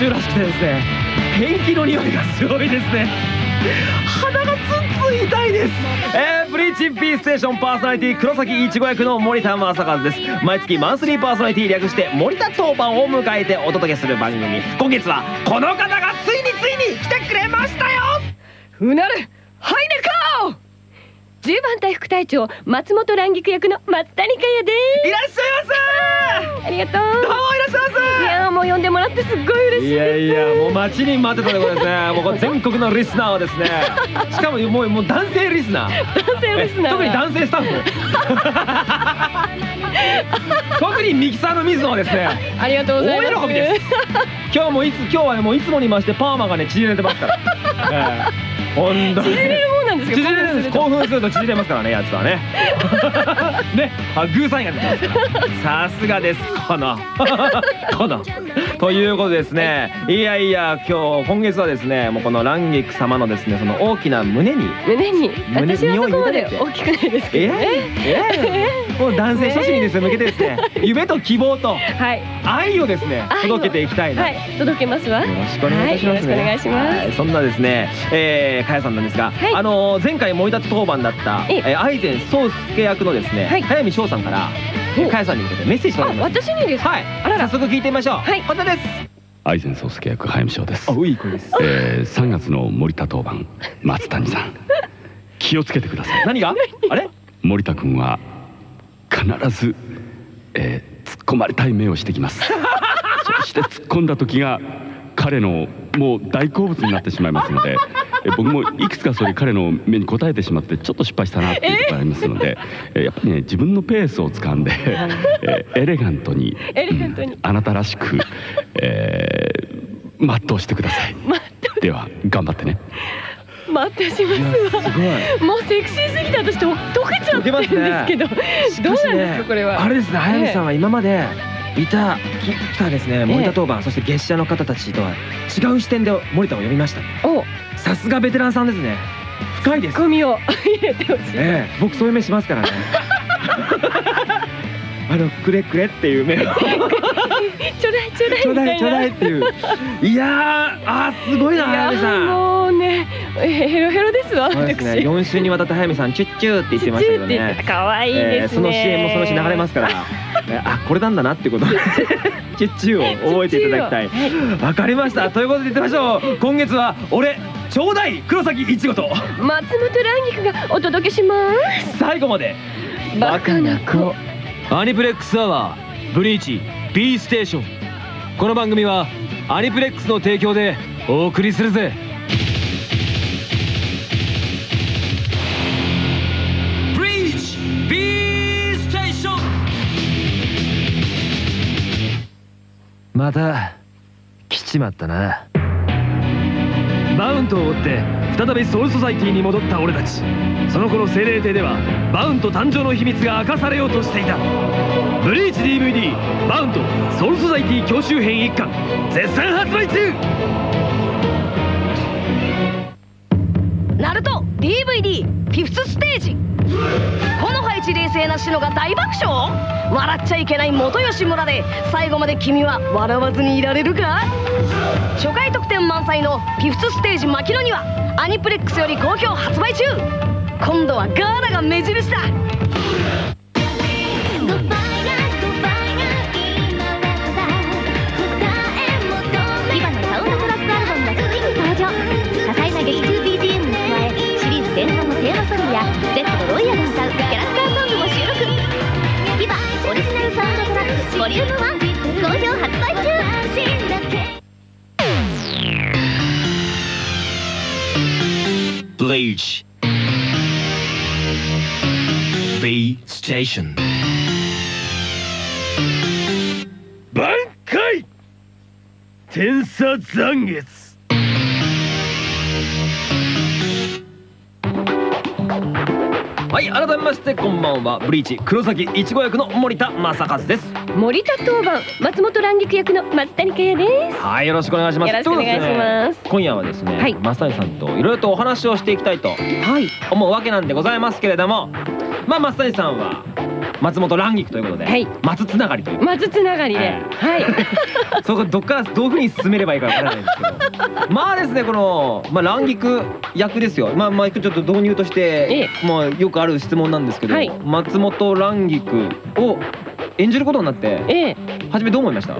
中らしくてですねペンキの匂いがすごいですね。鼻がツンツン痛いです。えー、ブリーチ P ステーションパーソナリティ黒崎いちご役の森田正和です。毎月マンスリーパーソナリティ略して森田当番を迎えてお届けする番組。今月はこの方がついについに来てくれましたよ。うなるハイネカー！10番隊副隊長松本蘭菊役の松谷香也でいらっしゃいませ。すありがとうらってすっごい嬉しいいやいやもう待ちに待ってたところですねもう全国のリスナーはですね。しかももうもう男性リスナー。男性リスナー。特に男性スタッフ。特にミキサーの水野はですねありがとうございます。大喜びです。今日もいつ今日はねもういつもに増してパーマがね縮れてますから、ええ。本当に。縮れるですか縮れるんです興奮すると縮れますからねやつはね。ねあグーサインが出てますから。さすがですこの。この。ということですね。いやいや今日今月はですねもうこの蘭菊様のですねその大きな胸に。胸に。胸私はそこまで大きくないですけえどね。ええもう男性諸子にですね向けてですね夢と希望とはい。愛をですね届けていきたいな。はい。届けますわ。よろしくお願いしますね。はい。よろしくお願いします。はい。そんなですね、えー、かやさんなんですが、はい。あのー前回森田当番だった、ええー、愛禅宗介役のですね、はい早見翔さんから、えーかやさんに向けてメッセージあ届きます。私にですか？はい、あらら早速聞いてみましょう。はいこちらです。愛禅宗介役早見翔ですあ、うい声です。えー、3月の森田当番松谷さん 気をつけてください何が？あれ？森田君は必ず、えー突っ込まれたい目をしてきます そして突っ込んだ時が彼のもう大好物になってしまいますのでえー僕もいくつかそれ彼の目に応えてしまってちょっと失敗したなっていうところがありますので、え？ーやっぱりね自分のペースを掴んで、えーエレガントにエレガントに。うんあなたらしく、えー、全うしてください。待ってでは頑張ってね。待ってしますわ。すごい。もうセクシーすぎて私と溶けちゃってるんですけど、どうなんですかこれは。あれですね、早見さんは今までいたき来たですね森田当番、そして月謝の方たちとは違う視点で森田を呼びました。おさすがベテランさんですね。深いです。ゴミを 入れてほしいええ、僕そういう目しますからね。あのくれくれっていう目を ちょうだいちょうだいちょうだいちょうだいみっていう。いやー、あーすごいな早見さん。もうねえヘロヘロですわ私そうですね。4週にわたって早見さんチュッチューって言ってましたけどねチューって言って。可愛いえですね、ーその CM もそのうち流れますから、えーあこれなんだなってこと。でチュッチューを覚えていただきたい。わかりました。ということで言ってみましょう。今月は俺ちょうだい黒崎いちごと。松本蘭菊がお届けします。最後まで。バカな子。アニプレックスアワーブリーチ B ステーション。この番組はアニプレックスの提供でお送りするぜまた来ちまったな。バウントを追って再びソウルソサイティに戻った俺たち。その頃瀞霊廷ではバウント誕生の秘密が明かされようとしていた。 BLEACH DVD「バウントソウルソサイティ強襲編1巻」絶賛発売中! NARUTO DVD fifth stage。この配置冷静なシノが大爆笑？笑っちゃいけない元吉村で最後まで君は笑わずにいられるか？初回特典満載のフィフスステージ牧野にはアニプレックスより好評発売中。今度はガーナが目印だ。Station 挽回天差残月はい改めましてこんばんは。ブリーチ黒崎いちご役の森田正和です。森田当番松本蘭菊役の松谷香也です。はいよろしくお願いします。よろしくお願いします。ね今夜はですね、はい。増谷さんといろいろとお話をしていきたいとはい。思うわけなんでございますけれどもまあ増谷さんは松本蘭菊ということで、はい。松つながりという。松つながりで、えはい。そこどっからどういうふうに進めればいいかわからないんですけど。まあですねこの、まあ、蘭菊役ですよ。まあまあちょっと導入として、まあ、よくある質問なんですけど、はい。松本蘭菊を演じることになってええ、初めどう思いました？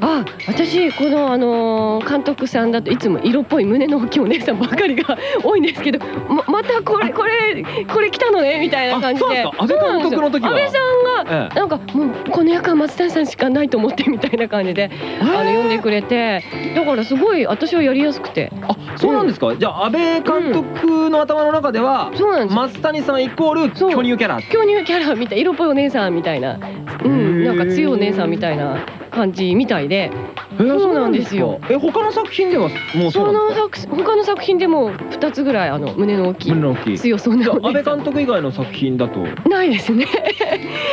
あ、私このあのー監督さんだといつも色っぽい胸の大きいお姉さんばかりが多いんですけど、ままたこれこれこれ来たのねみたいな感じで。安倍監督の時安倍さんがえなんかもうこの役は松谷さんしかないと思ってみたいな感じであの呼んでくれてだからすごい私はやりやすくて。あそうなんですか、じゃあ安倍監督の頭の中では、そうなんです。よ松谷さんイコール巨乳キャラ。巨乳キャラみたい色っぽいお姉さんみたいな、うん、なんか強いお姉さんみたいな感じみたいで。えーそうなんですよ。え他の作品ではもうそそうなんですか？他の作品でも2つぐらいあの胸の大きい胸の大きい。強そうな安倍監督以外の作品だと？ないですね。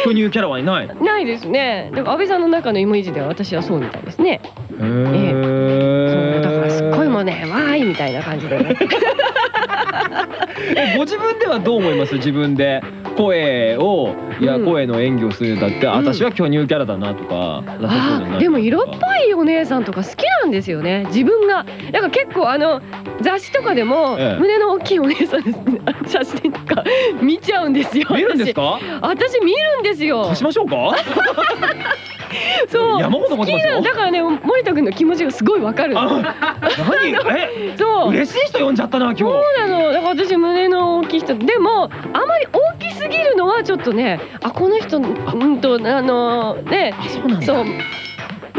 巨乳キャラはいない？へないですね。だから安倍さんの中のイメージでは私はそうみたいですね。えそうだからすっごいもうねわーいみたいな感じで。ね えご自分ではどう思います？自分で声をいやうん。声の演技をするんだって、ん。私は巨乳キャラだなとかでも色っぽいお姉さんとか好きなんですよね自分が。だから結構あの雑誌とかでもええ。胸の大きいお姉さんの写真とか見ちゃうんですよ見るんですか？私。私見るんですよ。貸しましょうか？そう。山ほど持ってますよ。だからね森田君の気持ちがすごいわかるあ 何？え？そう。嬉しい人呼んじゃったな今日。そうなの。だから私胸の大きい人。でもあまり大きすぎるのはちょっとねあこの人うんとあのね。あそうなんだ。そう。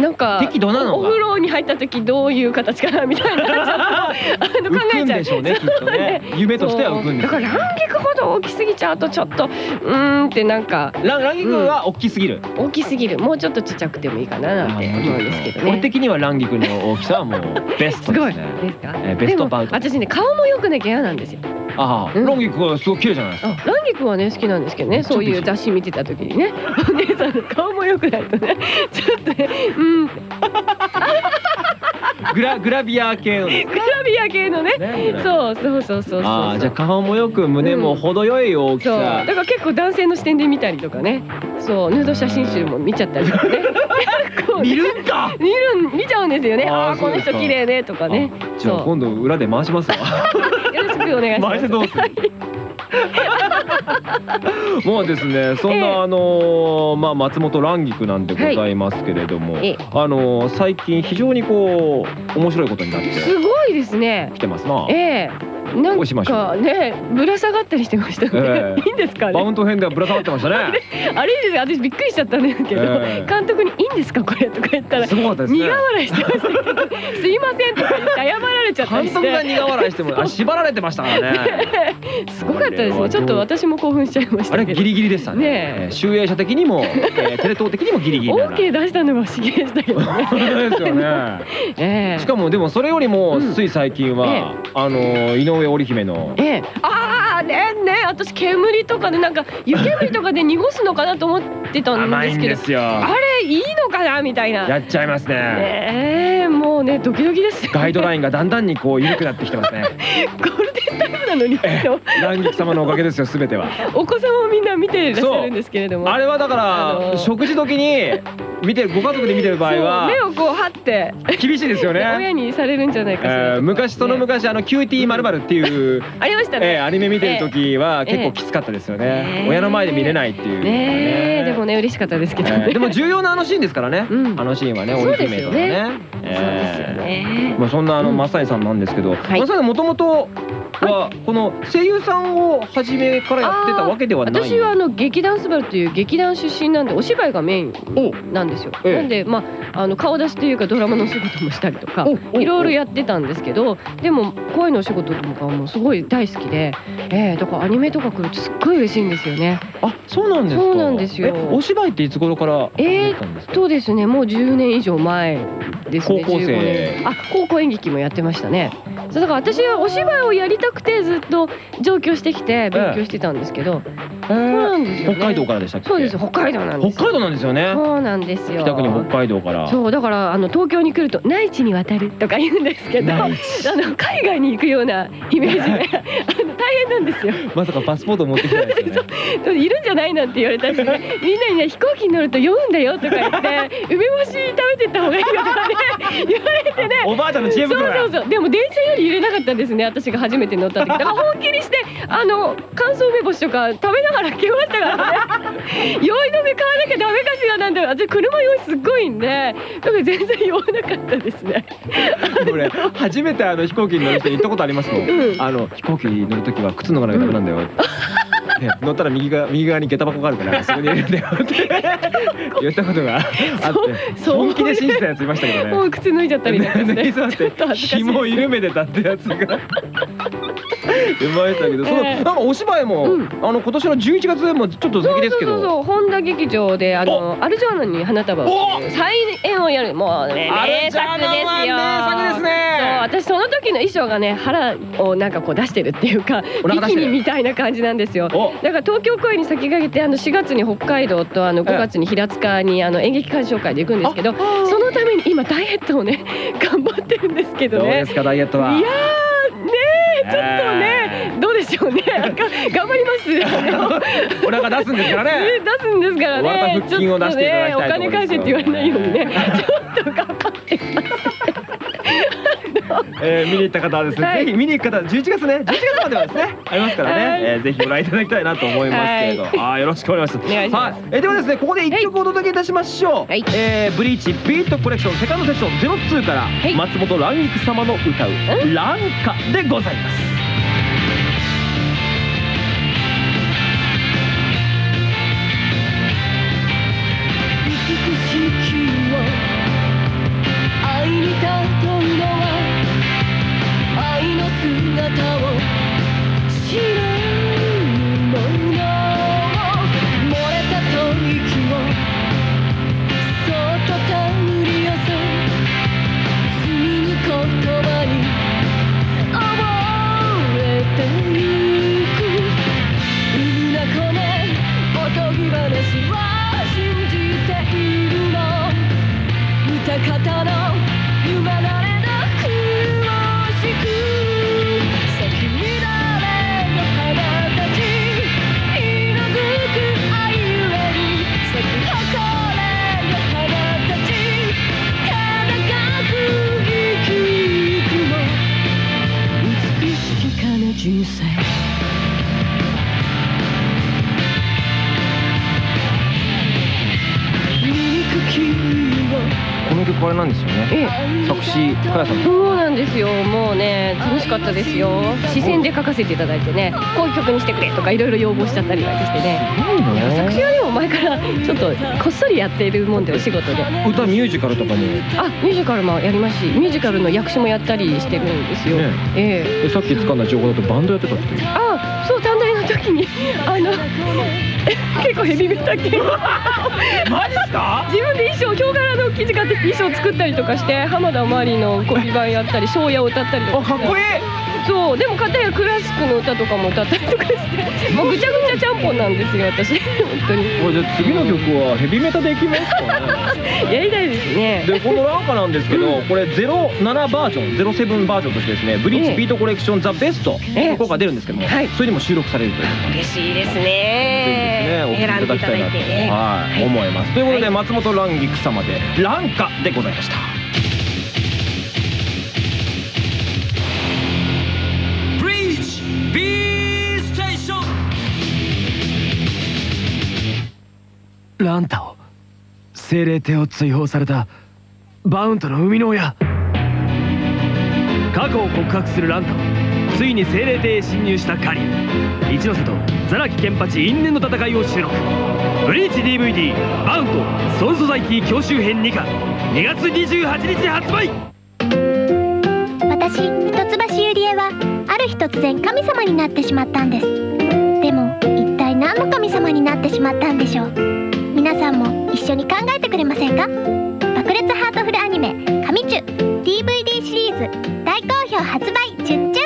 なんか適度なのが。おお風呂に入った時どういう形かなみたいな考えちゃう。でしょうねきっとね。夢としては浮くんですだから乱菊ほど大きすぎちゃうとちょっとうーんってなんか。ランランギ君は大きすぎる、大きすぎる。もうちょっとちっちゃくてもいいかななんて思うんですけどね。俺的にはランギ君の大きさはもうベスト すごい。ですねですか、えーベストバウト。私ね顔もよくね嫌なんですよ。ああ、うん。ランギ君はすごい綺麗じゃないですか。あ、ランギ君はね好きなんですけどね、そういう雑誌見てた時にね、お姉さんの顔も良くないとね、ちょっとね、うん、グラグラビア系の。グラビア系のね、ね。そうそうそうそう。ああじゃあ顔もよく胸も程よい大きそう、さ、だから結構男性の視点で見たりとかね、そう、ヌード写真集も見ちゃったりとかね。見るんか。見る見ちゃうんですよね。あーあこの人綺麗ねとかね。あじゃあ今度裏で回しますわ。よろしくお願いします。もうですねそんな、ええ。あのーまあ松本蘭菊なんでございますけれども、ええ。あのー最近非常にこう面白いことになってすごいですね。きてますな、ええなんかね、ぶら下がったりしてましたね。ええ。いいんですかね。バウンド編ではぶら下がってましたね。あれです。よ私びっくりしちゃったんですけど、ええ。監督に「いいんですかこれ」とか言ったらね。苦笑いしてました。けど「すいません」とか言って謝られちゃったり監督がして苦笑いしてもあ縛られてましたからね。すごかったです。ねちょっと私も興奮しちゃいましたけど。あれギリギリでしたね。ね集英社的にも、えーテレ東的にもギリギリな。OK 出したのは不思議でしたけどねですよね。ええ。しかもでもそれよりもうん。つい最近は、あのー井上織姫の。ええ。ああねね私煙とかでなんか湯煙とかで濁すのかなと思ってたん甘ですけど。すよ。あれいいのかなみたいな。やっちゃいますね。ええもうねドキドキです。よガイドラインがだんだんにこう緩くなってきてますね。ゴールデンタイムなのに。蘭菊様のおかげですよすべては。お子様もみんな見ていらっしゃるんですけれども。あれはだから、あのー。食事時に見てるご家族で見てる場合は目をこう張って厳しいですよ親ね、にされるんじゃないかしら。えー昔そのね昔あのキューティーまるまるっていう、ありましたね。えーアニメ見てる時はええ。結構きつかったですよね、ええ。親の前で見れないっていうね。え。でもね嬉しかったですけど。ねえーでも重要なあのシーンですからね、うん。あのシーンはねそう織ですよね。姫とのね。そうですよね。まあ、そんなあのうん。増谷さんなんですけど、い。増谷さんもともとはこの声優さんを初めからやってたわけではない私はあの劇団スバルという劇団出身なんでお芝居がメインなんですよ。ええ。なんでまああの顔出しというかドラマのお仕事もしたりとかいろいろやってたんですけどでも声のお仕事とかもすごい大好きで、ええだからアニメとか来るとすっごい嬉しいんですよね。あそうなんですか。そうなんですよ。えお芝居っていつ頃からえーやったんですか？そうですねもう10年以上前ですね高校生。15年。あ高校演劇もやってましたねそうだから私はお芝居をやりたくてずっと上京してきて勉強してたんですけど、えそうなんですよね。北海道からでしたっけ？そうです北海道なんです北海道なんですよね。そうなんですよ。北国北海道から。そうだからあの東京に来ると内地に渡るとか言うんですけどあの海外に行くようなイメージで 大変なんですよ。まさかパスポート持ってきてないですよね。いるんじゃないなんて言われたし、ね、みんなにね飛行機に乗ると酔うんだよとか言って 梅干し食べてった方がいいよとかね。言われてねおばあちゃんの知恵そう袋そうそう。でも電車より揺れなかったんですね私が初めて乗った時。だから本気にしてあの乾燥梅干しとか食べながら来ましたからね。酔い止め買わなきゃダメかしらなんて。私車酔いすっごいんで。だから全然酔わなかったですね。俺初めてあの飛行機に乗る人に言ったことありますもん、うん。あの飛行機に乗るときは靴脱がなきゃダメなんだよ、乗ったら右が右側に下駄箱があるからそこに入れるんだよって言ったことがあって本気で信じたやついましたけどねもう靴脱いじゃったりなんかして脱ぎそうってちょっと恥ずかし紐緩めてたってやつがいましたけど、そのなんかお芝居も、うんあの今年の11月でもちょっと素敵ですけどそうそうそう本田劇場であのアルジャーノンに花束をお再演をやるもうねアル名ジャー作ですよノは名作ですね私その時の衣装がね腹をなんかこう出してるっていうかビキニみたいな感じなんですよ。お。だから東京公演に先駆けてあの4月に北海道とあの5月に平塚にあの演劇鑑賞会で行くんですけどそのために今ダイエットをね 頑張ってるんですけどね。どうですかダイエットは。いやーねえちょっとねどうでしょうね。が頑張ります。お腹出すんですからね。ね出すんですからね。腹筋を出していただきたいちょっとねお金返せって言われないようにね。ちょっと頑張ってえー、見に行った方はですね、はい。ぜひ見に行く方は11月ね11月まではですね ありますからね、はい。えーぜひご覧いただきたいなと思いますけれど、はい。あーよろしくお願いします。はい、えーではですねここで一曲お届けいたしましょう、はい。えーブリーチビートコレクションセカンドセッション02から、い。松本蘭菊様の歌う「蘭歌」でございます方の夢なれなく。しく咲き。乱れの花たち色づく愛ゆえに咲き。誇れの花たち高く生き。くの美しき。かな人生曲あれなんですよね。ええ。作詞かやさん。そうなんですよ。もうね楽しかったですよ。視線で書かせていただいてねこういう曲にしてくれとかいろいろ要望しちゃったりなんかしてね。作詞はでも前からちょっとこっそりやっているもんでお仕事で。歌ミュージカルとかも。あミュージカルもやりますしミュージカルの役所もやったりしてるんですよ、ね。ええ。えさっき掴んだ情報だとバンドやってたっていう。あそう短大の時にあの結構ヘビメタ系。マジっすか？自分で衣装ヒョウ柄の生地買って衣装作ったりとかして浜田真理のコピー版やったり庄屋を歌ったりとかかっこいい！そうでも片やクラシックの歌とかも歌ったりとかして。もうぐちゃぐちゃちゃんぽんなんですよ私。本当に。これで次の曲はヘビメタでいきますかね。やりたいですね。でこのランカなんですけど、これ07バージョン07バージョンとしてですねブリーチビートコレクションザベストええ。の効果が出るんですけども、はい。それにも収録されるという。嬉しいですぜひですねお聴きいただきたい。なと、はい、思います。ということで、松本蘭菊様で「ランカ」でございました。ブリーチ B ステーションランタを精霊帝を追放されたバウントの生みの親。過去を告白するランタをついに精霊帝へ侵入したカリン一ノ瀬とザラキケンパチ因縁の戦いを収録ブリーチ DVD「バウントソウルソサイティ教習編2巻」2月28日発売。私一橋ゆりえはある日突然神様になってしまったんです。でも一体何の神様になってしまったんでしょう？皆さんも一緒に考えてくれませんか？爆裂ハートフルアニメ「神チュ」DVD シリーズ大好評発売チュ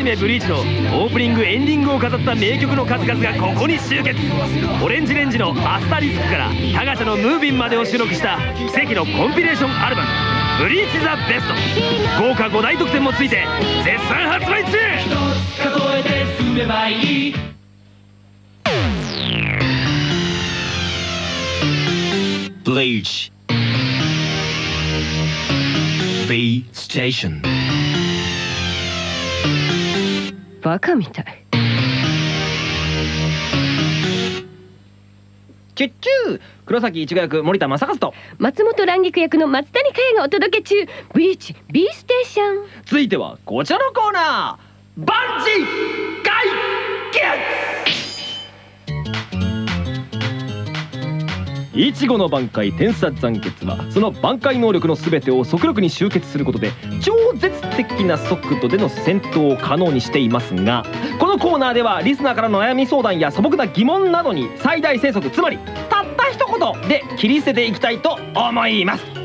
ニメ「ブリーチ」のオープニングエンディングを飾った名曲の数々がここに集結。オレンジレンジの「アスタリスク」から「タガシャのムービン」までを収録した奇跡のコンピレーションアルバム「ブリーチ・ザ・ベスト。豪華5大特典もついて絶賛発売中。数えて進めばいい。Bleach. B Station バカみたい。チュッチュー。黒崎一護役森田正和と。松本蘭菊役の松谷香也がお届け中。ブリーチ B ステーション。続いてはこちらのコーナー。バンジー解決いちごの挽回天差残血はその挽回能力の全てを速力に集結することで超絶的な速度での戦闘を可能にしていますがこのコーナーではリスナーからの悩み相談や素朴な疑問などに最大生息つまりたった一言で切り捨てていきたいと思います。と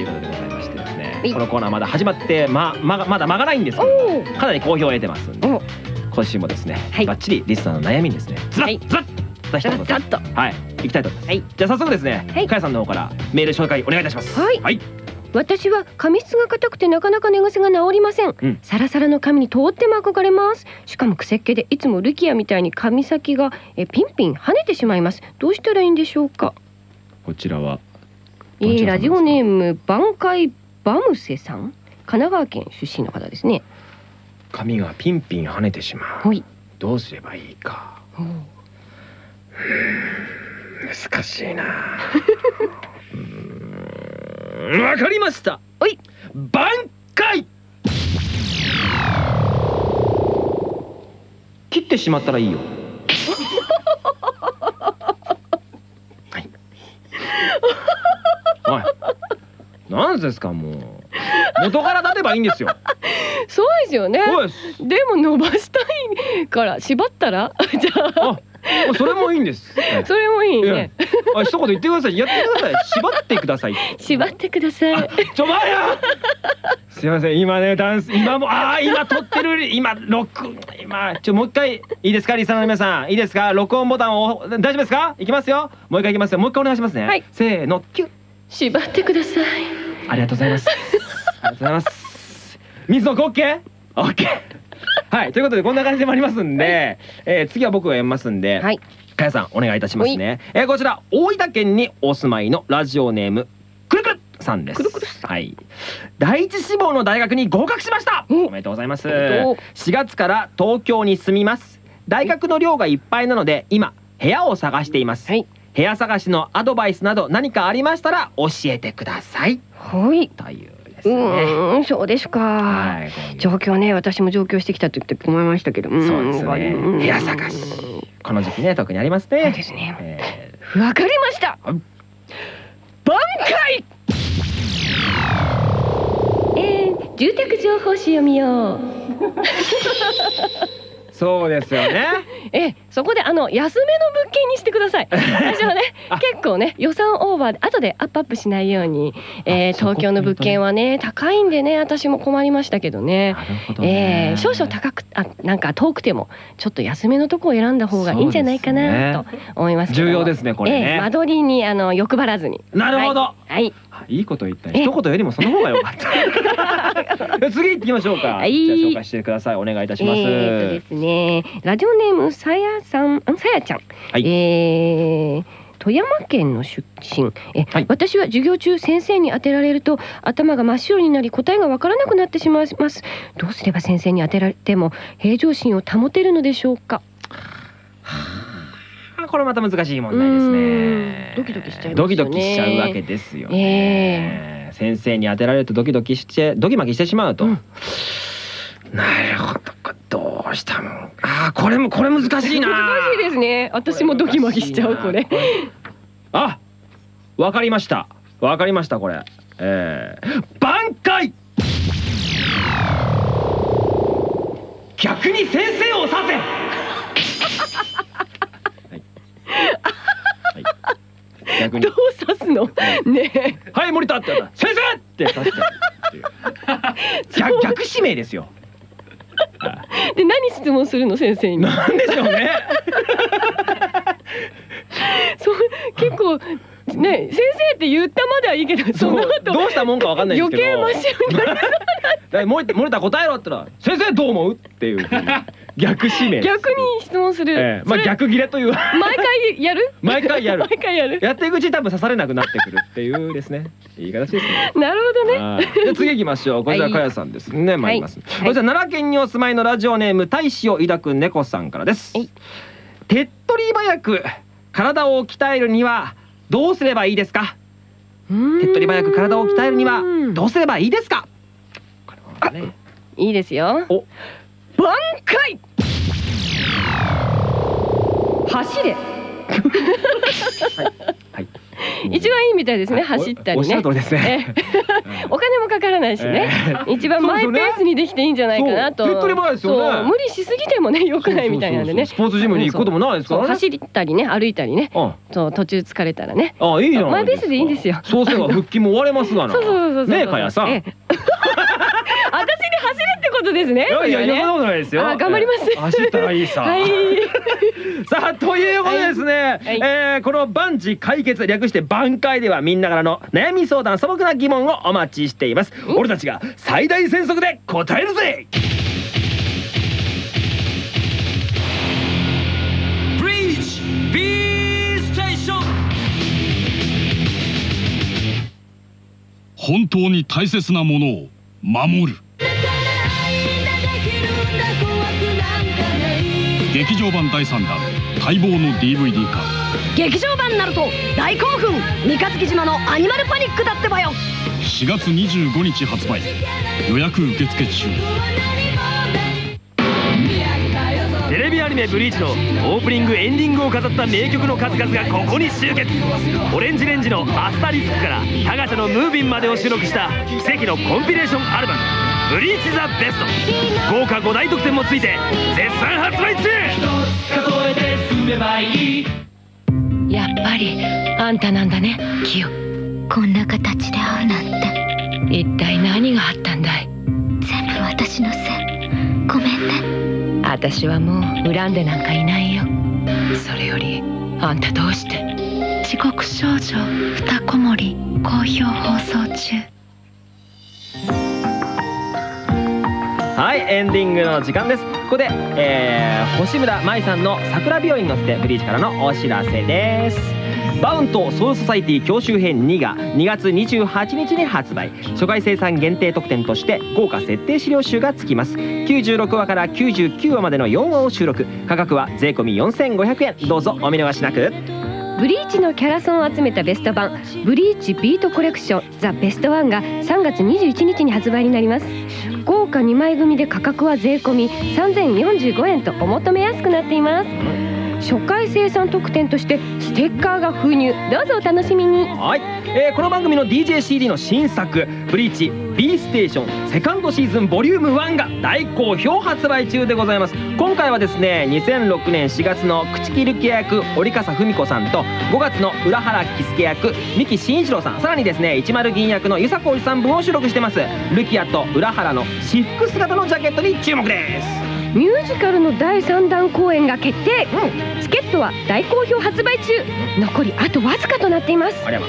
いうことでございましてですねはい。このコーナーまだ始まってままがまだ間がないんですけどかなり好評を得てますんでお。今週もですね、はい。バッチリリスナーの悩みにですねズラはい。ッズラッズラッ一言ざっと。はい。行きたいと思います、はい。じゃあ早速ですね、はい。かやさんの方からメール紹介お願いいたします。はい。はい、私は髪質が硬くてなかなか寝癖が治りません、うん。サラサラの髪にとっても憧れます。しかも癖っ気でいつもルキアみたいに髪先がえピンピン跳ねてしまいます。どうしたらいいんでしょうか。こちらはえー、ラジオネーム挽回バムセさん。神奈川県出身の方ですね。髪がピンピン跳ねてしまう。はい。どうすればいいか難しいな。うーん。わかりました。おい。挽回。切ってしまったらいいよ。はい。おい。何ですかもう。元から立てばいいんですよ。そうですよね。です。でも伸ばしたいから縛ったら？じゃあ。あそれもいいんです。それもいいね。あ一言言ってください。やってください。縛ってください。縛ってください。ちょまやすいません。今ねダンス今もああ今撮ってる。今録今ちょもう一回。いいですか？リスナーの皆さん。いいですか？録音ボタンを大丈夫ですか？いきますよ。もう一回いきますよ。もう一回お願いしますね、はい。せーの。キュッ。縛ってください。ありがとうございます。ありがとうございます。水野オッケー？オッケーはいということでこんな感じでもありますんで、えー次は僕が読みますんで、はいかやさんお願いいたしますね。えーこちら大分県にお住まいのラジオネームくるくるさんです。くるくはい。第一志望の大学に合格しました。うんおめでとうございます。おめでとう4月から東京に住みます。大学の寮がいっぱいなので今部屋を探しています。はい部屋探しのアドバイスなど何かありましたら教えてください。はいというですうね。ーんそうですか、はい。こういう状況ね私も上京してきたと言って思いましたけどそうですね。ん部屋探し。この時期ね特にありますね。そうですねえわかりましたはい挽回えー、住宅情報誌読みようー そうですよね。えそこであの安めの物件にしてください。私はねあ。結構ね予算オーバーで後でアップアップしないように、えー、東京の物件はね高いんでね私も困りましたけどね。なるほどね。えー、少々高くあなんか遠くてもちょっと安めのとこを選んだ方がいいんじゃないかなと思います重要ですねこれね。えー間取りにあの欲張らずに。なるほど。はい、はい。あいいこと言ったえ。一言よりもその方が良かった。次行きましょうか、はい。じゃあ紹介してください。お願いいたします、えーとですねラジオネームさやさんんさやちゃん、はい。えー富山県の出身。え、はい。私は授業中先生に当てられると頭が真っ白になり答えがわからなくなってしまいます。どうすれば先生に当てられても平常心を保てるのでしょうか？あこれまた難しい問題ですうねドキドキしちゃいますよね。ドキドキしちゃうわけですよね、先生に当てられるとドキドキしてドキマキしてしまうと、うん。なるほど。これどうしたもんあーこれもこれ難しいな。難しいですね。私もドキマキしちゃうこれ。あわかりました。わかりましたこれ。えー、挽回。逆に先生をさせ はい、はい、逆に。どう指すの？ねえ。はい森田って言ったら先生って刺しちゃ う。逆逆指名ですよ。はい。で何質問するの先生に？なんでしょうね。そう結構ね先生って言ったまではいいけどその後どうしたもんかわかんないんですけど。余計真っ白になるだから森田森田答えろって言ったら「先生どう思う?」っていう 逆指名逆に質問する、ええ。まあ逆ギレという。毎回やる？毎回やる。毎回やる。やっていくうちに多分刺されなくなってくるっていうですね。いい形ですね。なるほどね。はい。じゃあ次行きましょう。こちらはい。かやさんですね。参ります、はい。こちら奈良県にお住まいのラジオネーム大使を抱く猫さんからです。はい手っ取り早く体を鍛えるにはどうすればいいですか？手っ取り早く体を鍛えるにはどうすればいいですか？これはね。いいですよ。お。挽回。走れ。はい。一番いいみたいですね走ったりね。る通りですね。ええ。お金もかからないしね、ええ。一番マイペースにできていいんじゃないかなと。そうね。そう無理しすぎてもね良くないみたいなんでね。そうそうそうスポーツジムに行くこともないですからねそう走ったりね歩いたりねあそう途中疲れたらねあいいじゃないマイペースでいいんですよそうすれば腹筋も割れますがなそうそうそうそうねえかやさんええ 走れってことですねいやいや、ねそんなことないですよ。あ頑張りますえー走ったらいいさ。はい さあということでですね、はいえーこの万事解決略して挽回ではみんなからの悩み相談素朴な疑問をお待ちしています。俺たちが最大戦速で答えるぜ。Breach B Station 本当に大切なものを守る。劇場版第3弾待望の DVD 化。劇場版ナルト大興奮三日月島のアニマルパニックだってばよ。4月25日発売。予約受付中メ「ブリーチ」のオープニングエンディングを飾った名曲の数々がここに集結。オレンジレンジの「アスタリスク」からタガチャの「ムービン」までを収録した奇跡のコンピレーションアルバム「ブリーチ・ザ・ベスト」豪華5大特典もついて絶賛発売中。やっぱりあんたなんだねキヨ。こんな形で会うなんて。一体何があったんだい？全部私のせい。ごめんね私はもう恨んでなんかいないよそれよりあんたどうして？地獄少女二子守好評放送中はいエンディングの時間です。ここで、えー星村舞さんの桜病院に乗せてブリーチからのお知らせです。バウントソウルソサイティ教習編2が2月28日に発売。初回生産限定特典として豪華設定資料集がつきます。96話から99話までの4話を収録。価格は税込4500円。どうぞお見逃しなく。ブリーチのキャラソンを集めたベスト版ブリーチビートコレクションザ・ベストワンが3月21日に発売になります。豪華2枚組で価格は税込3045円とお求めやすくなっています。初回生産特典としてステッカーが封入。どうぞお楽しみに。はい、えーこの番組の DJCD の新作「ブリーチ B ステーションセカンドシーズンボリューム1が大好評発売中でございます。今回はですね2006年4月の朽木ルキ役折笠文子さんと5月の浦原喜助役三木真一郎さんさらにですね一丸銀役の遊佐浩二さん分を収録してます。ルキアと浦原の私服姿のジャケットに注目です。ミュージカルの第3弾公演が決定、チケットは大好評発売中。残りあとわずかとなっています。詳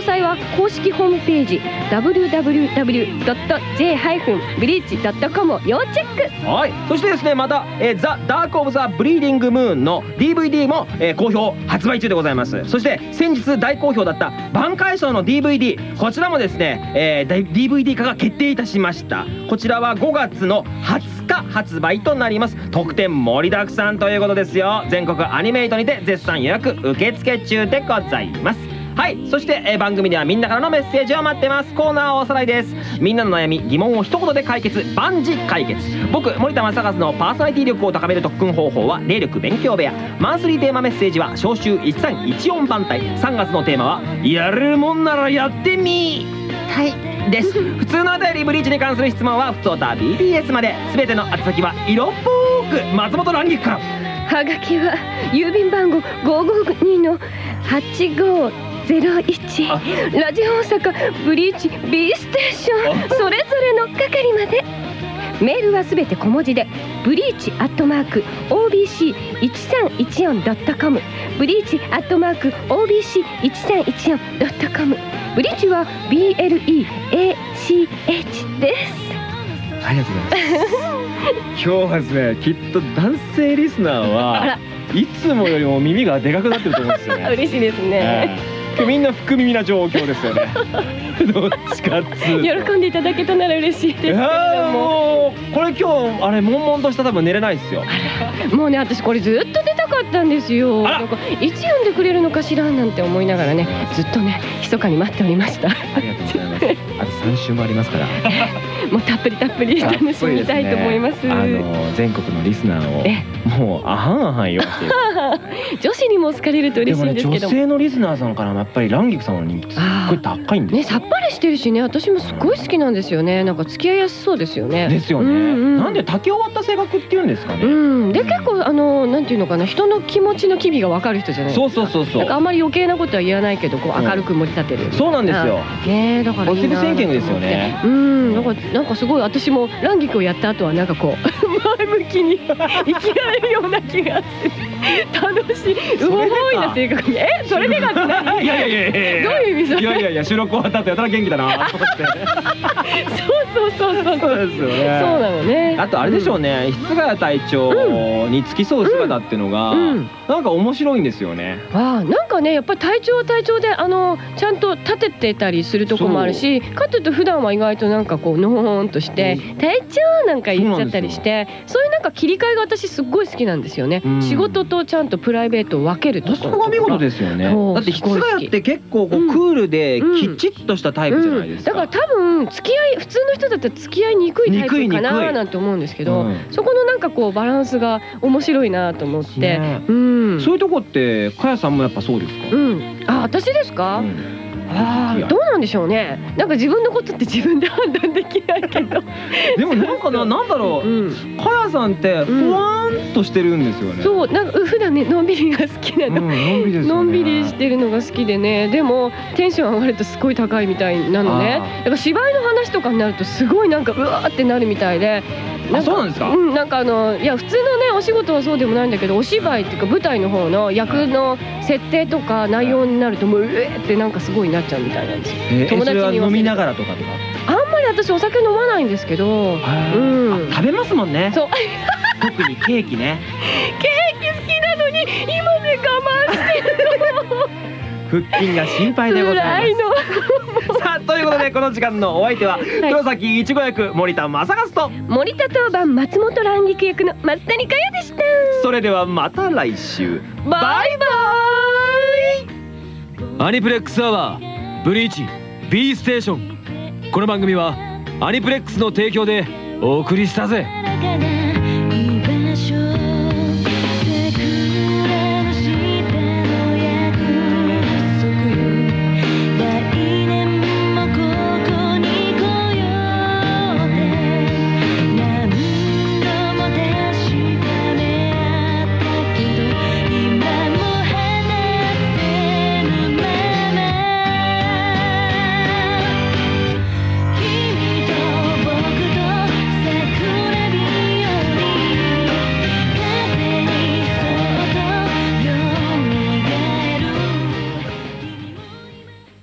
細は公式ホームページ www.j-breach.com を要チェック。はい、そしてですねまた「えー、ザ・ダーク・オブ・ザ・ブリーディング・ムーン」の DVD も、えー好評発売中でございます。そして先日大好評だった「挽回賞」の DVD こちらもですね、えー DVD 化が決定いたしました。こちらは5月の20日発売となります。特典盛りだくさんということですよ。全国アニメイトにて絶賛予約受付中でございます。はいそして、え番組ではみんなからのメッセージを待ってます。コーナーおさらいです。みんなの悩み疑問を一言で解決。万事解決。僕森田正和のパーソナリティ力を高める特訓方法は霊力勉強部屋。マンスリーテーマメッセージは召集1314番隊。3月のテーマはやれるもんならやってみはい。です。普通のお便りブリーチに関する質問は普通た BBS まで。全ての宛先は色っぽく。松本蘭菊から。はがきは郵便番号552の8501ラジオ大阪ブリーチ B ステーション。それぞれの係までメールはすべて小文字でブリーチアットマーク OBC1314.com ブリーチアットマーク OBC1314.com ブリーチは BLEACH ですありがとうございます。今日はですねきっと男性リスナーあはら。いつもよりも耳がでかくなってると思うんですよね。嬉しいですね、ええ。今日みんな福耳な状況ですよね。どっちかっつ喜んでいただけたなら嬉しいですけれいやーどもこれ今日あれ悶々とした多分寝れないですよ。もうね私これずっと出たかったんですよ。なんかいつ読んでくれるのかしらなんて思いながらねずっとね密かに待っておりました。ありがとうございますあと3週もありますから。もうたっぷりたっぷり楽しみたいと思います。あの全国のリスナーえ？をもうあはんあはん言わせてる 女子にも好かれるとで嬉しいんですけど。性のリスナーさんからもやっぱりランギクさんの人気すっごい高いんですねさっぱりしてるしね私もすっごい好きなんですよね。なんか付き合いやすそうですよね。ですよね、うんうん。なんで竹終わった性格っていうんですかね、うん。で結構あのなんていうのかな人の気持ちの機微が分かる人じゃないですかそうそうそうそう。なんかあんまり余計なことは言わないけどこう明るく盛り立てる。そうなんですよ。ねえだからいいなですよね。うんなんかなんかすごい私もランギクをやった後はなんかこう前向きに生きられるような気がする。楽しい。それでか。うほいな性格に。えそれでかって何？いやいやいやどういう意味？それ。いやいやいや収録終わった後やたら元気だな。と思ってそうそうそうそう。そうですよね。そうなのね。あとあれでしょうね、室ヶ谷隊長に付き添う姿っていうのが、うん。なんか面白いんですよね。ああなんかねやっぱり体調は体調であのちゃんと立ててたりするとこもあるしかというと普段は意外となんかこうのほほんとして「体調」なんか言っちゃったりしてそういうなんか切り替えが私すっごい好きなんですよね、うん。仕事とちゃんとプライベートを分けるとそこが見事ですよね。だって室ヶ谷って結構こううん。クールでうん。きちっとしたタイプじゃないですか。うん、だから多分付き合い普通の人だったら付き合いにくいタイプかないなんて思うんですけど、うんそこのなんかこうバランスが面白いなと思って、ねうん。そういうとこってかやさんもやっぱそうですか？うん、あ私ですか、うんああどうなんでしょうね。なんか自分のことって自分で判断できないけど、でもなんかな なんだろう。うん、かやさんってふわーんとしてるんですよね。そうなんか普段ねのんびりが好きなうん、の、のんびりね。のんびりしてるのが好きでね。でもテンション上がるとすごい高いみたいなのね。あー。だから芝居の話とかになるとすごいなんかうわーってなるみたいであそうなんですか？うんなんかあのいや普通のねお仕事はそうでもないんだけどお芝居っていうか舞台の方の役の設定とか内容になるともううえーってなんかすごいなっちゃうみたいなんですよ。えー友達に飲みながらとかとか？あんまり私お酒飲まないんですけどうん。あ食べますもんね。そう。特にケーキね。ケーキ好きなのに今ね我慢して腹筋が心配でござい辛いの。ます。さあということでこの時間のお相手は黒崎いちご役森田正和と。森田当番松本蘭菊役の松谷香代でした。それではまた来週。バイバアニプレックスアワーブリーチ B ステーション。この番組はアニプレックスの提供でお送りしたぜ「